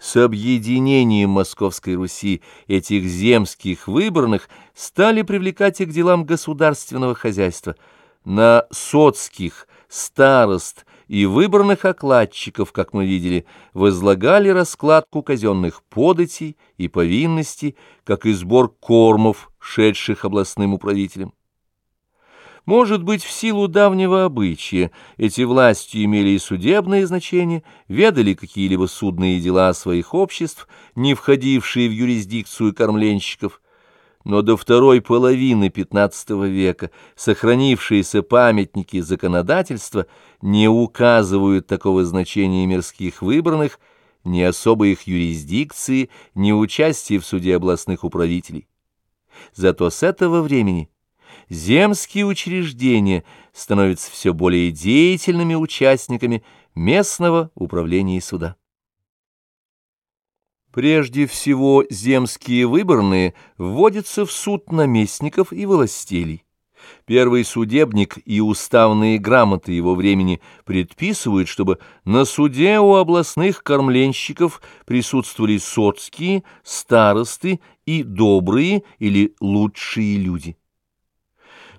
С объединением Московской Руси этих земских выборных стали привлекать их к делам государственного хозяйства. На соцких, старост и выборных окладчиков, как мы видели, возлагали раскладку казенных податей и повинностей, как и сбор кормов, шедших областным управителям. Может быть, в силу давнего обычая эти власти имели и судебное значение, ведали какие-либо судные дела своих обществ, не входившие в юрисдикцию кормленщиков, но до второй половины XV века сохранившиеся памятники законодательства не указывают такого значения мирских выбранных, ни особой их юрисдикции, ни участия в суде областных управителей. Зато с этого времени земские учреждения становятся все более деятельными участниками местного управления суда. Прежде всего, земские выборные вводятся в суд наместников и властелей. Первый судебник и уставные грамоты его времени предписывают, чтобы на суде у областных кормленщиков присутствовали соцкие, старосты и добрые или лучшие люди.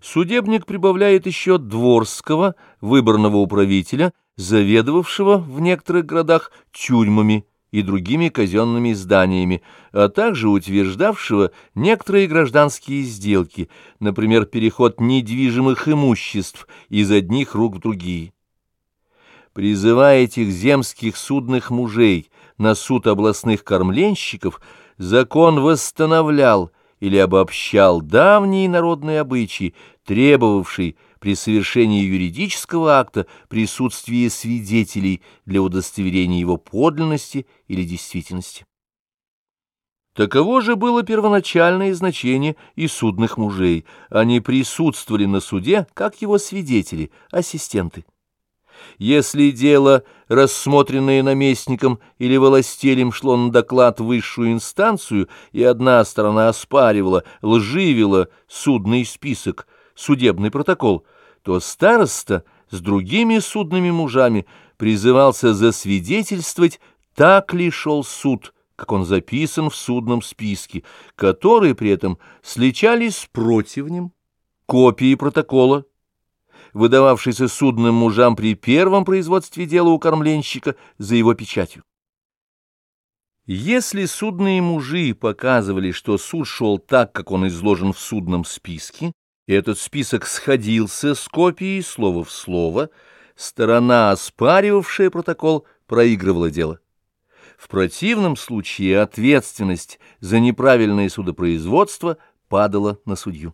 Судебник прибавляет еще дворского, выборного управителя, заведовавшего в некоторых городах тюрьмами и другими казенными зданиями, а также утверждавшего некоторые гражданские сделки, например, переход недвижимых имуществ из одних рук в другие. Призывая этих земских судных мужей на суд областных кормленщиков, закон восстановлял или обобщал давние народные обычаи, требовавший при совершении юридического акта присутствие свидетелей для удостоверения его подлинности или действительности. Таково же было первоначальное значение и судных мужей. Они присутствовали на суде как его свидетели, ассистенты. Если дело, рассмотренное наместником или властелем, шло на доклад в высшую инстанцию, и одна сторона оспаривала, лживила судный список, судебный протокол, то староста с другими судными мужами призывался засвидетельствовать, так ли шел суд, как он записан в судном списке, которые при этом сличались с противнем, копии протокола, выдававшийся судным мужам при первом производстве дела у кормленщика за его печатью. Если судные мужи показывали, что суд шел так, как он изложен в судном списке, и этот список сходился с копией слово в слово, сторона, оспаривавшая протокол, проигрывала дело. В противном случае ответственность за неправильное судопроизводство падала на судью.